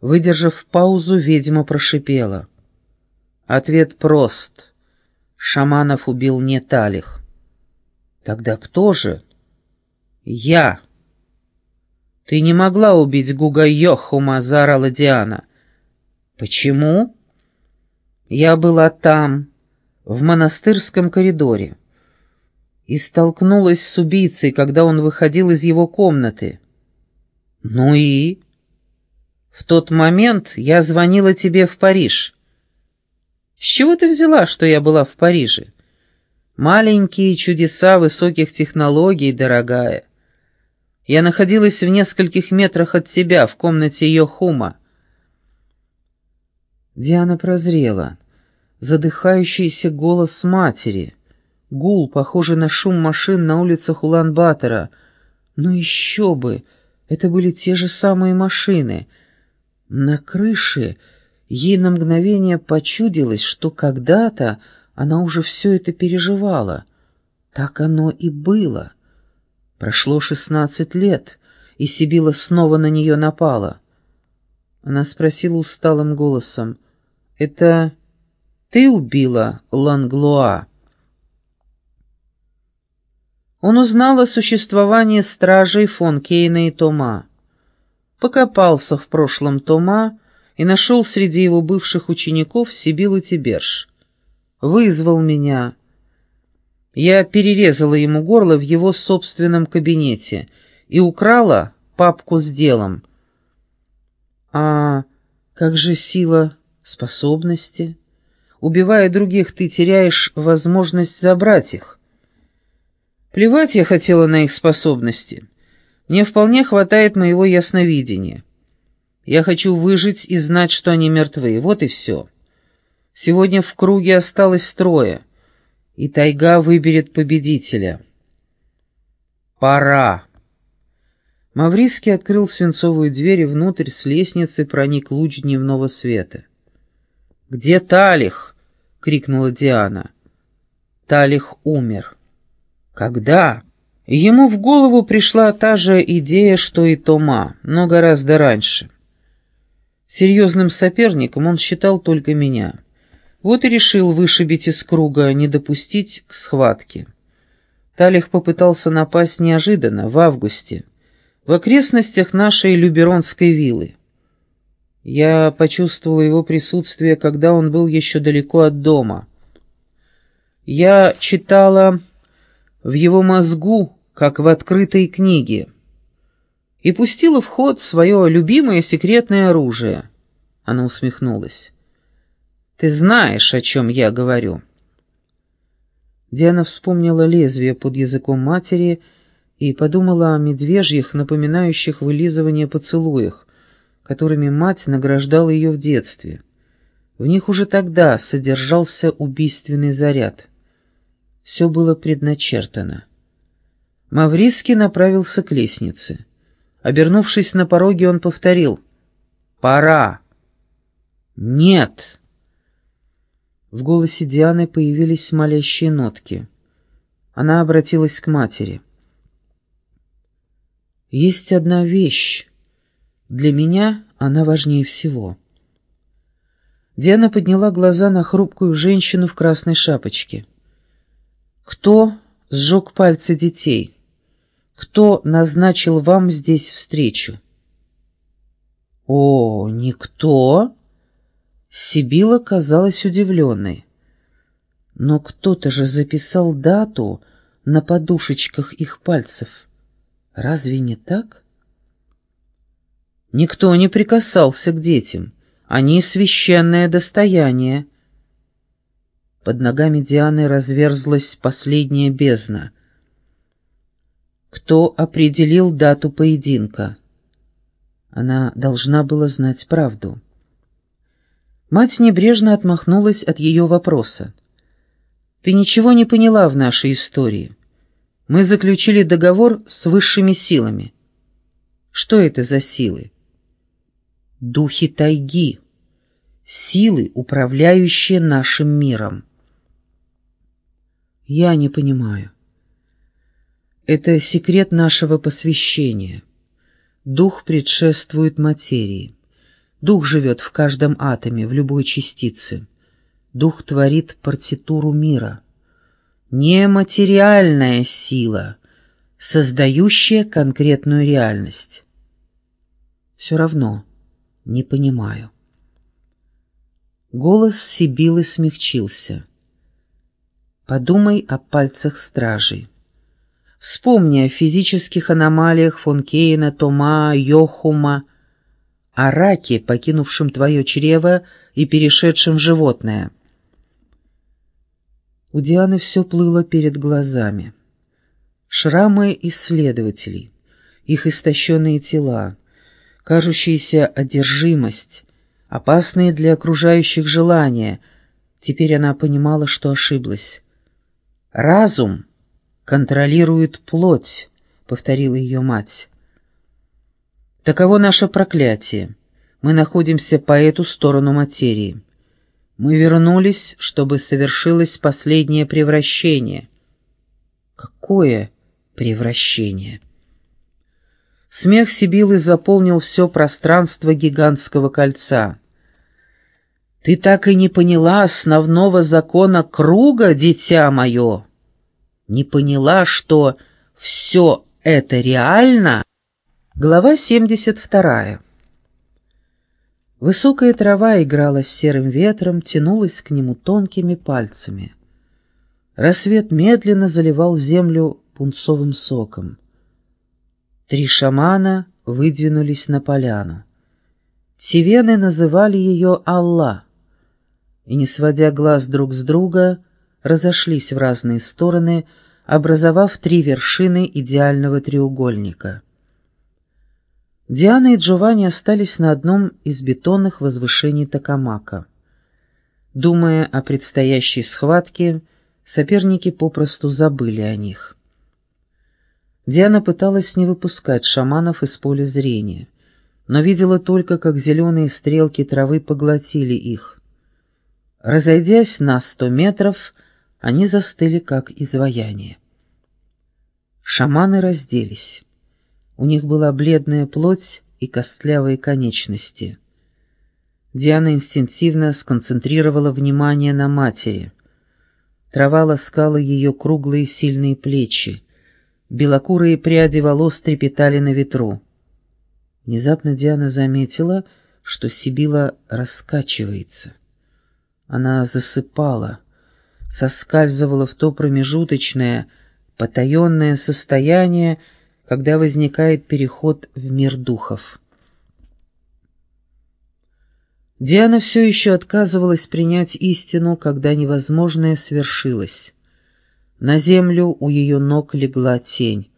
Выдержав паузу, ведьма прошипела. Ответ прост. Шаманов убил не Талих. Тогда кто же? Я. Ты не могла убить Гуга Йохума, заорала Диана. Почему? Я была там, в монастырском коридоре, и столкнулась с убийцей, когда он выходил из его комнаты. Ну и... В тот момент я звонила тебе в Париж. С чего ты взяла, что я была в Париже? Маленькие чудеса высоких технологий, дорогая. Я находилась в нескольких метрах от тебя, в комнате Йохума. Диана прозрела. Задыхающийся голос матери. Гул, похожий на шум машин на улицах Улан-Батора. Ну еще бы! Это были те же самые машины — на крыше ей на мгновение почудилось, что когда-то она уже все это переживала. Так оно и было. Прошло шестнадцать лет, и Сибила снова на нее напала. Она спросила усталым голосом, «Это ты убила Ланглуа?» Он узнал о существовании стражей фон Кейна и Тома покопался в прошлом Тома и нашел среди его бывших учеников Сибилу Тиберш. Вызвал меня. Я перерезала ему горло в его собственном кабинете и украла папку с делом. А как же сила способности? Убивая других, ты теряешь возможность забрать их. Плевать я хотела на их способности. Мне вполне хватает моего ясновидения. Я хочу выжить и знать, что они мертвы. Вот и все. Сегодня в круге осталось трое, и тайга выберет победителя. Пора. Мавриский открыл свинцовую дверь, и внутрь с лестницы проник луч дневного света. «Где Талих?» — крикнула Диана. Талих умер. «Когда?» Ему в голову пришла та же идея, что и Тома, но гораздо раньше. Серьезным соперником он считал только меня. Вот и решил вышибить из круга, не допустить к схватке. Талих попытался напасть неожиданно, в августе, в окрестностях нашей Люберонской виллы. Я почувствовал его присутствие, когда он был еще далеко от дома. Я читала в его мозгу как в открытой книге, и пустила в ход свое любимое секретное оружие. Она усмехнулась. «Ты знаешь, о чем я говорю». Диана вспомнила лезвие под языком матери и подумала о медвежьих, напоминающих вылизывание поцелуях, которыми мать награждала ее в детстве. В них уже тогда содержался убийственный заряд. Все было предначертано. Мавриский направился к лестнице. Обернувшись на пороге, он повторил «Пора!» «Нет!» В голосе Дианы появились молящие нотки. Она обратилась к матери. «Есть одна вещь. Для меня она важнее всего». Диана подняла глаза на хрупкую женщину в красной шапочке. «Кто сжег пальцы детей?» Кто назначил вам здесь встречу?» «О, никто?» Сибила казалась удивленной. «Но кто-то же записал дату на подушечках их пальцев. Разве не так?» «Никто не прикасался к детям. Они священное достояние». Под ногами Дианы разверзлась последняя бездна — кто определил дату поединка. Она должна была знать правду. Мать небрежно отмахнулась от ее вопроса. «Ты ничего не поняла в нашей истории. Мы заключили договор с высшими силами. Что это за силы? Духи тайги, силы, управляющие нашим миром. Я не понимаю. Это секрет нашего посвящения. Дух предшествует материи. Дух живет в каждом атоме, в любой частице. Дух творит партитуру мира. Нематериальная сила, создающая конкретную реальность. Все равно не понимаю. Голос Сибилы смягчился. Подумай о пальцах стражей. Вспомни о физических аномалиях фон Кейна, Тома, Йохума, о раке, покинувшем твое чрево и перешедшем в животное. У Дианы все плыло перед глазами. Шрамы исследователей, их истощенные тела, кажущаяся одержимость, опасные для окружающих желания. Теперь она понимала, что ошиблась. «Разум контролирует плоть», — повторила ее мать. «Таково наше проклятие. Мы находимся по эту сторону материи. Мы вернулись, чтобы совершилось последнее превращение». «Какое превращение?» Смех Сибилы заполнил все пространство гигантского кольца. «Ты так и не поняла основного закона круга, дитя мое? Не поняла, что все это реально?» Глава 72. Высокая трава играла с серым ветром, тянулась к нему тонкими пальцами. Рассвет медленно заливал землю пунцовым соком. Три шамана выдвинулись на поляну. Тивены называли ее Аллах, и, не сводя глаз друг с друга, разошлись в разные стороны, образовав три вершины идеального треугольника. Диана и Джованни остались на одном из бетонных возвышений Токамака. Думая о предстоящей схватке, соперники попросту забыли о них. Диана пыталась не выпускать шаманов из поля зрения, но видела только, как зеленые стрелки травы поглотили их. Разойдясь на сто метров, они застыли, как изваяние. Шаманы разделись. У них была бледная плоть и костлявые конечности. Диана инстинктивно сконцентрировала внимание на матери. Трава ласкала ее круглые сильные плечи, Белокурые пряди волос трепетали на ветру. Внезапно Диана заметила, что Сибила раскачивается. Она засыпала, соскальзывала в то промежуточное, потаенное состояние, когда возникает переход в мир духов. Диана все еще отказывалась принять истину, когда невозможное свершилось. На землю у ее ног легла тень.